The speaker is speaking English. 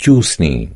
Chusni